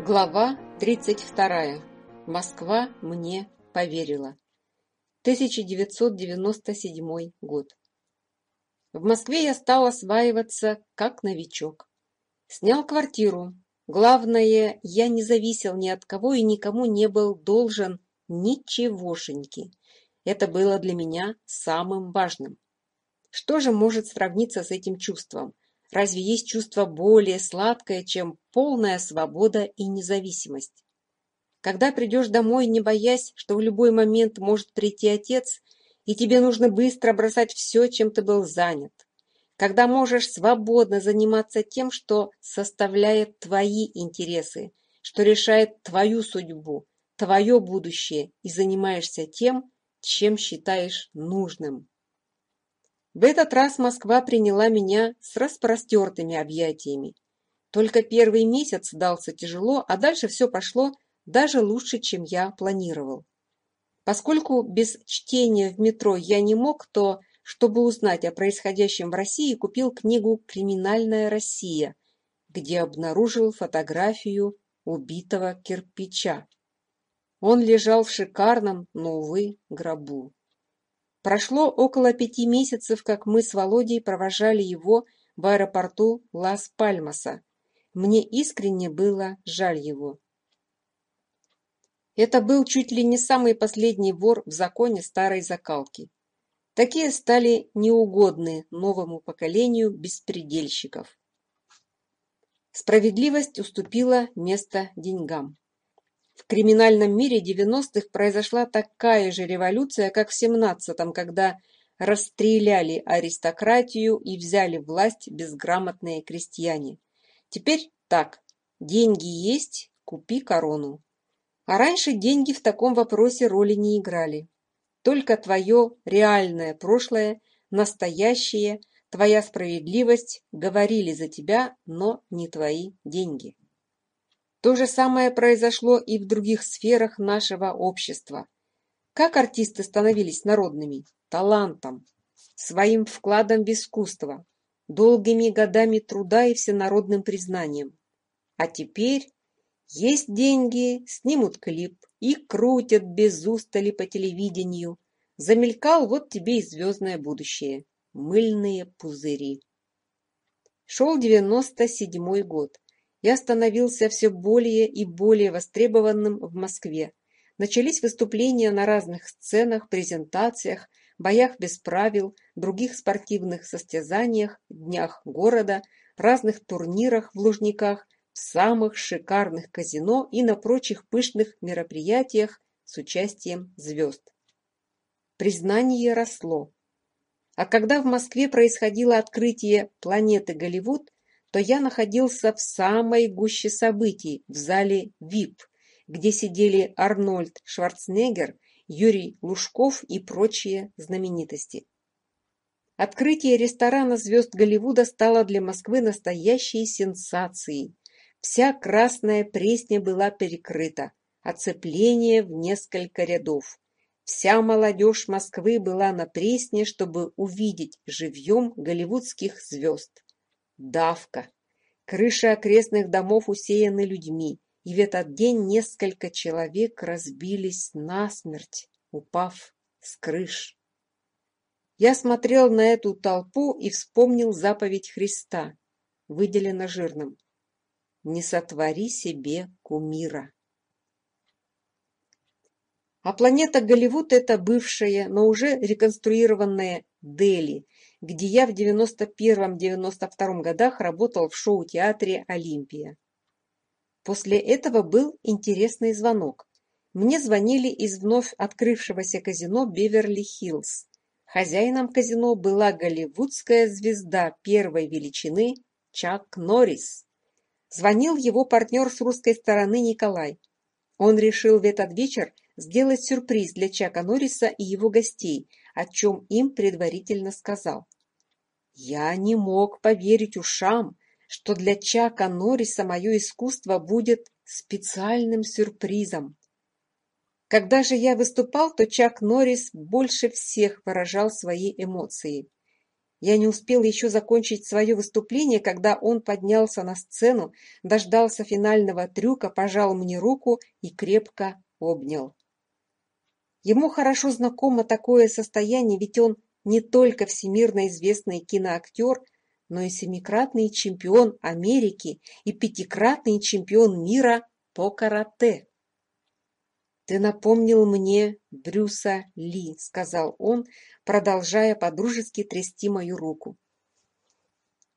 Глава 32. Москва мне поверила. 1997 год. В Москве я стал осваиваться как новичок. Снял квартиру. Главное, я не зависел ни от кого и никому не был должен ничегошеньки. Это было для меня самым важным. Что же может сравниться с этим чувством – Разве есть чувство более сладкое, чем полная свобода и независимость? Когда придешь домой, не боясь, что в любой момент может прийти отец, и тебе нужно быстро бросать все, чем ты был занят. Когда можешь свободно заниматься тем, что составляет твои интересы, что решает твою судьбу, твое будущее, и занимаешься тем, чем считаешь нужным. В этот раз Москва приняла меня с распростертыми объятиями. Только первый месяц дался тяжело, а дальше все пошло даже лучше, чем я планировал. Поскольку без чтения в метро я не мог, то, чтобы узнать о происходящем в России, купил книгу «Криминальная Россия», где обнаружил фотографию убитого кирпича. Он лежал в шикарном, но, увы, гробу. Прошло около пяти месяцев, как мы с Володей провожали его в аэропорту Лас-Пальмаса. Мне искренне было жаль его. Это был чуть ли не самый последний вор в законе старой закалки. Такие стали неугодны новому поколению беспредельщиков. Справедливость уступила место деньгам. В криминальном мире девяностых произошла такая же революция, как в семнадцатом, когда расстреляли аристократию и взяли власть безграмотные крестьяне. Теперь так, деньги есть, купи корону. А раньше деньги в таком вопросе роли не играли. Только твое реальное прошлое, настоящее, твоя справедливость говорили за тебя, но не твои деньги. То же самое произошло и в других сферах нашего общества. Как артисты становились народными? Талантом, своим вкладом в искусство, долгими годами труда и всенародным признанием. А теперь есть деньги, снимут клип и крутят без устали по телевидению. Замелькал вот тебе и звездное будущее. Мыльные пузыри. Шел девяносто седьмой год я становился все более и более востребованным в Москве. Начались выступления на разных сценах, презентациях, боях без правил, других спортивных состязаниях, днях города, разных турнирах в Лужниках, в самых шикарных казино и на прочих пышных мероприятиях с участием звезд. Признание росло. А когда в Москве происходило открытие планеты Голливуд, то я находился в самой гуще событий в зале VIP, где сидели Арнольд Шварценеггер, Юрий Лужков и прочие знаменитости. Открытие ресторана звезд Голливуда стало для Москвы настоящей сенсацией. Вся красная пресня была перекрыта, оцепление в несколько рядов. Вся молодежь Москвы была на пресне, чтобы увидеть живьем голливудских звезд давка. Крыша окрестных домов усеяны людьми, и в этот день несколько человек разбились насмерть, упав с крыш. Я смотрел на эту толпу и вспомнил заповедь Христа, выделено жирным. «Не сотвори себе кумира». А планета Голливуд – это бывшая, но уже реконструированная Дели – где я в 91-92 годах работал в шоу-театре «Олимпия». После этого был интересный звонок. Мне звонили из вновь открывшегося казино «Беверли-Хиллз». Хозяином казино была голливудская звезда первой величины Чак Норрис. Звонил его партнер с русской стороны Николай. Он решил в этот вечер сделать сюрприз для Чака Норриса и его гостей, о чем им предварительно сказал. Я не мог поверить ушам, что для Чака Норриса мое искусство будет специальным сюрпризом. Когда же я выступал, то Чак Норрис больше всех выражал свои эмоции. Я не успел еще закончить свое выступление, когда он поднялся на сцену, дождался финального трюка, пожал мне руку и крепко обнял. Ему хорошо знакомо такое состояние, ведь он не только всемирно известный киноактер, но и семикратный чемпион Америки и пятикратный чемпион мира по карате. «Ты напомнил мне Брюса Ли», — сказал он, продолжая подружески трясти мою руку.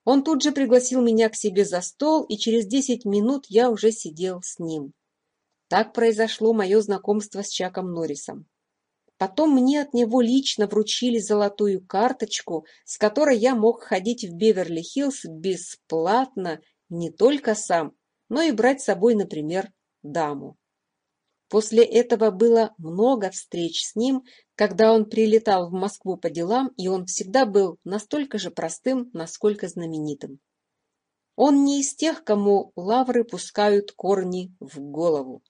Он тут же пригласил меня к себе за стол, и через десять минут я уже сидел с ним. Так произошло мое знакомство с Чаком Норрисом. Потом мне от него лично вручили золотую карточку, с которой я мог ходить в Беверли-Хиллз бесплатно не только сам, но и брать с собой, например, даму. После этого было много встреч с ним, когда он прилетал в Москву по делам, и он всегда был настолько же простым, насколько знаменитым. Он не из тех, кому лавры пускают корни в голову.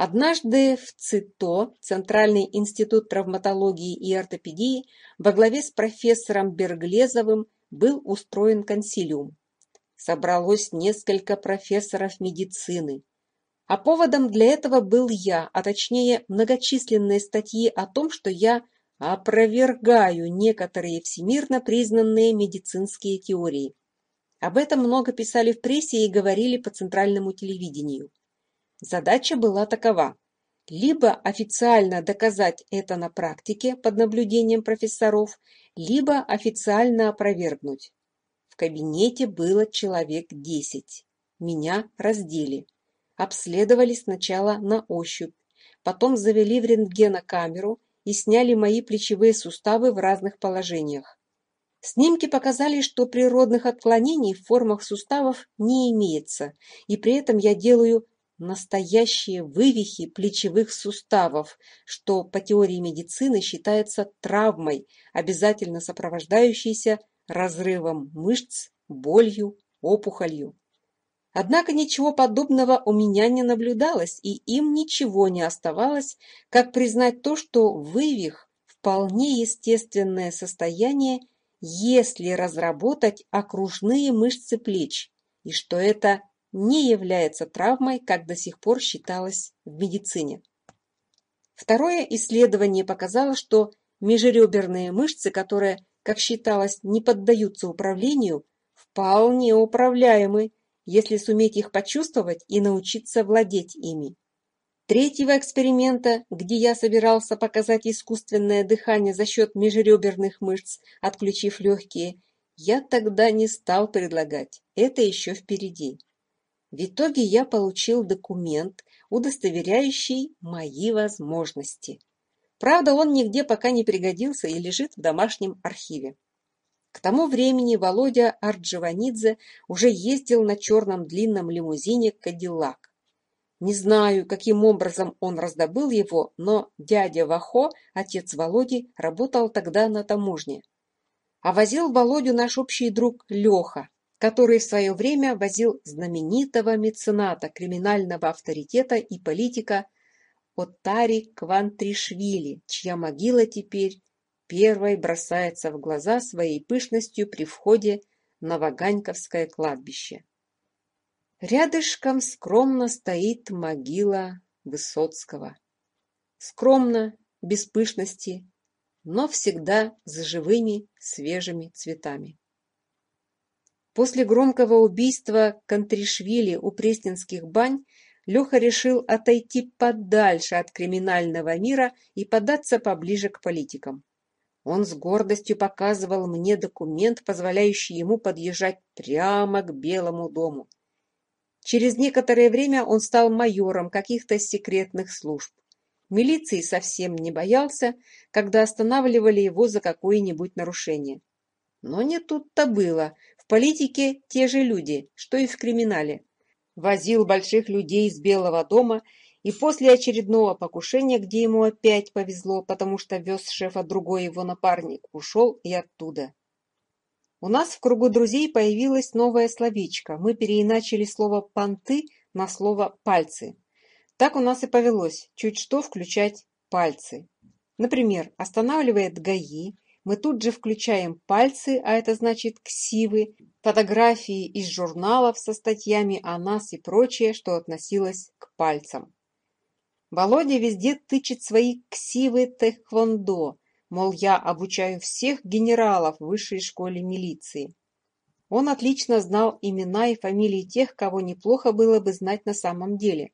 Однажды в ЦИТО, Центральный институт травматологии и ортопедии, во главе с профессором Берглезовым был устроен консилиум. Собралось несколько профессоров медицины. А поводом для этого был я, а точнее многочисленные статьи о том, что я опровергаю некоторые всемирно признанные медицинские теории. Об этом много писали в прессе и говорили по центральному телевидению. Задача была такова – либо официально доказать это на практике под наблюдением профессоров, либо официально опровергнуть. В кабинете было человек десять. Меня раздели. Обследовали сначала на ощупь, потом завели в рентгенокамеру и сняли мои плечевые суставы в разных положениях. Снимки показали, что природных отклонений в формах суставов не имеется, и при этом я делаю настоящие вывихи плечевых суставов, что по теории медицины считается травмой, обязательно сопровождающейся разрывом мышц, болью, опухолью. Однако ничего подобного у меня не наблюдалось, и им ничего не оставалось, как признать то, что вывих – вполне естественное состояние, если разработать окружные мышцы плеч, и что это не является травмой, как до сих пор считалось в медицине. Второе исследование показало, что межреберные мышцы, которые, как считалось, не поддаются управлению, вполне управляемы, если суметь их почувствовать и научиться владеть ими. Третьего эксперимента, где я собирался показать искусственное дыхание за счет межреберных мышц, отключив легкие, я тогда не стал предлагать. Это еще впереди. В итоге я получил документ, удостоверяющий мои возможности. Правда, он нигде пока не пригодился и лежит в домашнем архиве. К тому времени Володя Арджаванидзе уже ездил на черном длинном лимузине «Кадиллак». Не знаю, каким образом он раздобыл его, но дядя Вахо, отец Володи, работал тогда на таможне. А возил Володю наш общий друг Леха, который в свое время возил знаменитого мецената, криминального авторитета и политика Оттари Квантришвили, чья могила теперь первой бросается в глаза своей пышностью при входе на Ваганьковское кладбище. Рядышком скромно стоит могила Высоцкого. Скромно, без пышности, но всегда с живыми свежими цветами. После громкого убийства Контришвили у Престинских бань Леха решил отойти подальше от криминального мира и податься поближе к политикам. Он с гордостью показывал мне документ, позволяющий ему подъезжать прямо к Белому дому. Через некоторое время он стал майором каких-то секретных служб. Милиции совсем не боялся, когда останавливали его за какое-нибудь нарушение. Но не тут-то было политике те же люди, что и в криминале. Возил больших людей из Белого дома, и после очередного покушения, где ему опять повезло, потому что вез шефа другой его напарник, ушел и оттуда. У нас в кругу друзей появилось новое словечко. Мы переиначили слово «понты» на слово «пальцы». Так у нас и повелось, чуть что включать пальцы. Например, останавливает ГАИ – мы тут же включаем пальцы, а это значит ксивы, фотографии из журналов со статьями о нас и прочее, что относилось к пальцам. Володя везде тычет свои ксивы тэквондо, мол, я обучаю всех генералов в высшей школе милиции. Он отлично знал имена и фамилии тех, кого неплохо было бы знать на самом деле.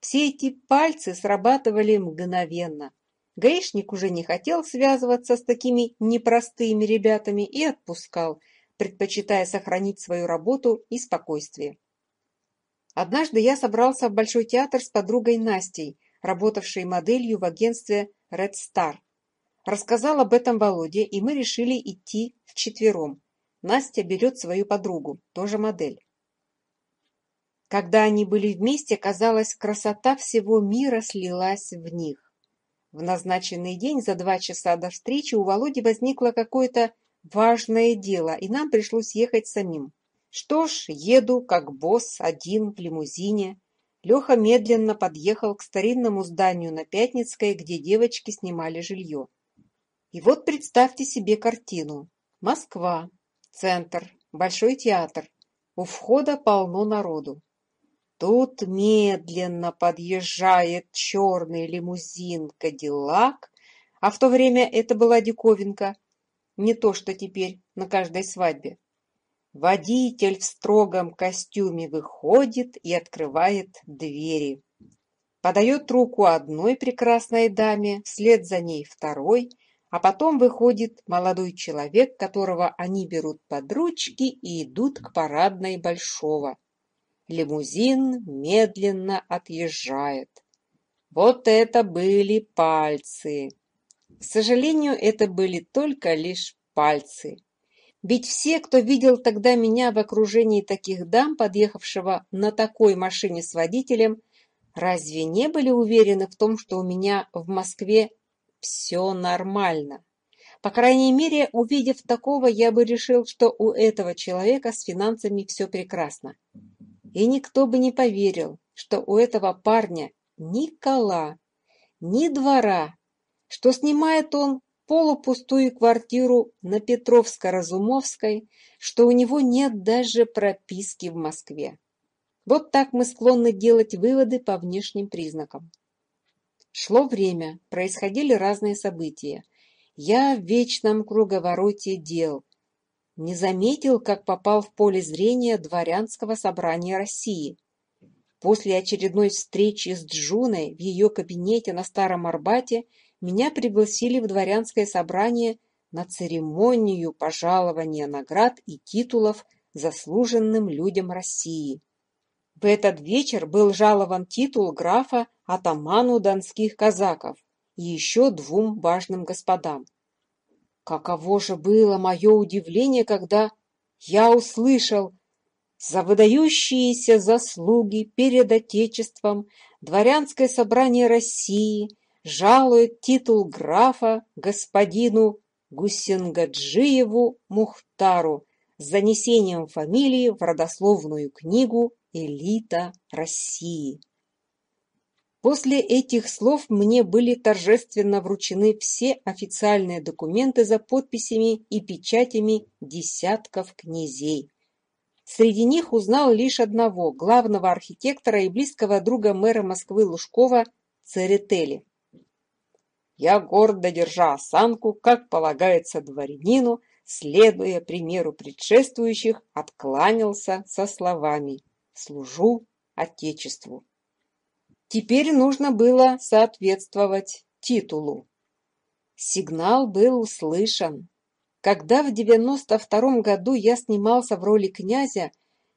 Все эти пальцы срабатывали мгновенно – Гаишник уже не хотел связываться с такими непростыми ребятами и отпускал, предпочитая сохранить свою работу и спокойствие. Однажды я собрался в Большой театр с подругой Настей, работавшей моделью в агентстве Red Star. Рассказал об этом Володе, и мы решили идти вчетвером. Настя берет свою подругу, тоже модель. Когда они были вместе, казалось, красота всего мира слилась в них. В назначенный день за два часа до встречи у Володи возникло какое-то важное дело, и нам пришлось ехать самим. Что ж, еду, как босс, один, в лимузине. Леха медленно подъехал к старинному зданию на Пятницкой, где девочки снимали жилье. И вот представьте себе картину. Москва, центр, Большой театр. У входа полно народу. Тут медленно подъезжает черный лимузин «Кадиллак», а в то время это была диковинка, не то что теперь на каждой свадьбе. Водитель в строгом костюме выходит и открывает двери. Подает руку одной прекрасной даме, вслед за ней второй, а потом выходит молодой человек, которого они берут под ручки и идут к парадной Большого. Лимузин медленно отъезжает. Вот это были пальцы. К сожалению, это были только лишь пальцы. Ведь все, кто видел тогда меня в окружении таких дам, подъехавшего на такой машине с водителем, разве не были уверены в том, что у меня в Москве все нормально? По крайней мере, увидев такого, я бы решил, что у этого человека с финансами все прекрасно и никто бы не поверил, что у этого парня ни кола, ни двора, что снимает он полупустую квартиру на Петровско-Разумовской, что у него нет даже прописки в Москве. Вот так мы склонны делать выводы по внешним признакам. Шло время, происходили разные события. Я в вечном круговороте дел, не заметил, как попал в поле зрения дворянского собрания России. После очередной встречи с Джуной в ее кабинете на Старом Арбате меня пригласили в дворянское собрание на церемонию пожалования наград и титулов заслуженным людям России. В этот вечер был жалован титул графа атаману донских казаков и еще двум важным господам. Каково же было мое удивление, когда я услышал за выдающиеся заслуги перед Отечеством Дворянское собрание России жалует титул графа господину Гусенгаджиеву Мухтару с занесением фамилии в родословную книгу «Элита России». После этих слов мне были торжественно вручены все официальные документы за подписями и печатями десятков князей. Среди них узнал лишь одного, главного архитектора и близкого друга мэра Москвы Лужкова Церетели. Я гордо держа осанку, как полагается дворянину, следуя примеру предшествующих, откланялся со словами «Служу Отечеству». Теперь нужно было соответствовать титулу. Сигнал был услышан. Когда в 92 году я снимался в роли князя,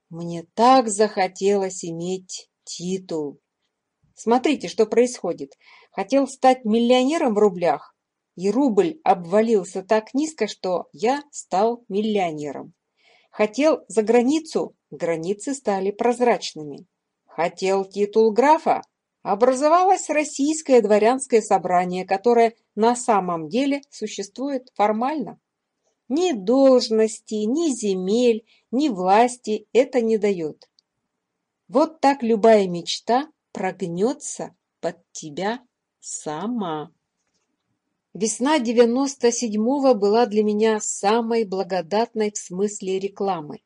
мне так захотелось иметь титул. Смотрите, что происходит. Хотел стать миллионером в рублях, и рубль обвалился так низко, что я стал миллионером. Хотел за границу, границы стали прозрачными. Хотел титул графа, Образовалось российское дворянское собрание, которое на самом деле существует формально. Ни должности, ни земель, ни власти это не дает. Вот так любая мечта прогнется под тебя сама. Весна 97-го была для меня самой благодатной в смысле рекламы.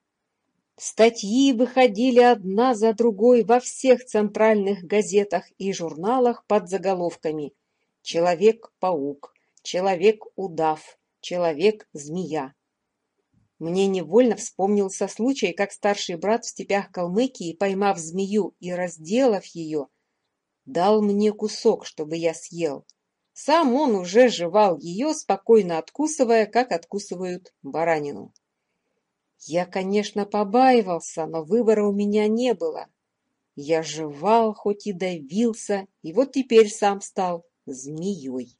Статьи выходили одна за другой во всех центральных газетах и журналах под заголовками «Человек-паук», «Человек-удав», «Человек-змея». Мне невольно вспомнился случай, как старший брат в степях Калмыкии, поймав змею и разделав ее, дал мне кусок, чтобы я съел. Сам он уже жевал ее, спокойно откусывая, как откусывают баранину. Я, конечно, побаивался, но выбора у меня не было. Я жевал, хоть и давился, и вот теперь сам стал змеей.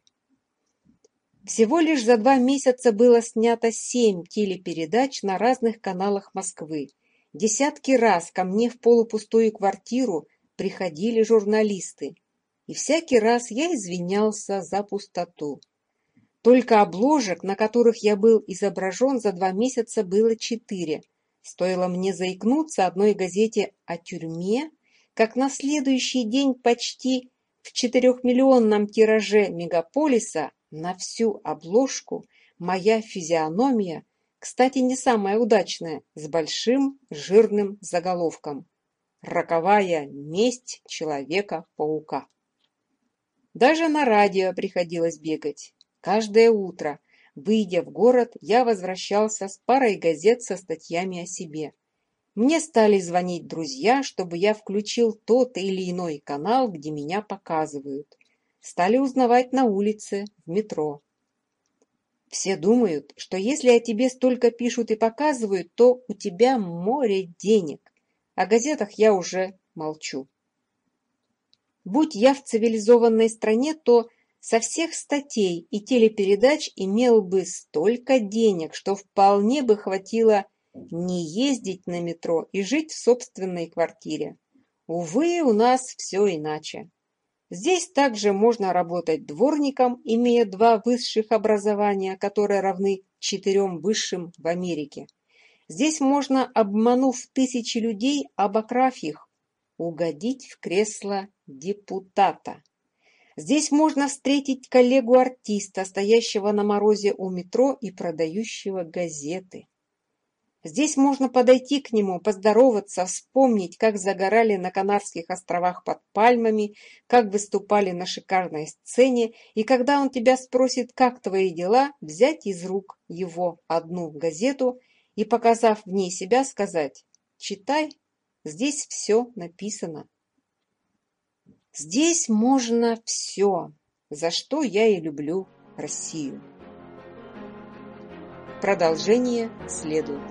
Всего лишь за два месяца было снято семь телепередач на разных каналах Москвы. Десятки раз ко мне в полупустую квартиру приходили журналисты, и всякий раз я извинялся за пустоту. Только обложек, на которых я был изображен за два месяца, было четыре. Стоило мне заикнуться одной газете о тюрьме, как на следующий день почти в четырехмиллионном тираже мегаполиса на всю обложку моя физиономия, кстати, не самая удачная, с большим жирным заголовком. Роковая месть Человека-паука. Даже на радио приходилось бегать. Каждое утро, выйдя в город, я возвращался с парой газет со статьями о себе. Мне стали звонить друзья, чтобы я включил тот или иной канал, где меня показывают. Стали узнавать на улице, в метро. Все думают, что если о тебе столько пишут и показывают, то у тебя море денег. О газетах я уже молчу. Будь я в цивилизованной стране, то со всех статей и телепередач имел бы столько денег, что вполне бы хватило не ездить на метро и жить в собственной квартире. Увы, у нас все иначе. Здесь также можно работать дворником, имея два высших образования, которые равны четырем высшим в Америке. Здесь можно, обманув тысячи людей, обокрав их, угодить в кресло депутата. Здесь можно встретить коллегу-артиста, стоящего на морозе у метро и продающего газеты. Здесь можно подойти к нему, поздороваться, вспомнить, как загорали на Канарских островах под пальмами, как выступали на шикарной сцене, и когда он тебя спросит, как твои дела, взять из рук его одну газету и, показав в ней себя, сказать «Читай, здесь все написано». Здесь можно все, за что я и люблю Россию. Продолжение следует.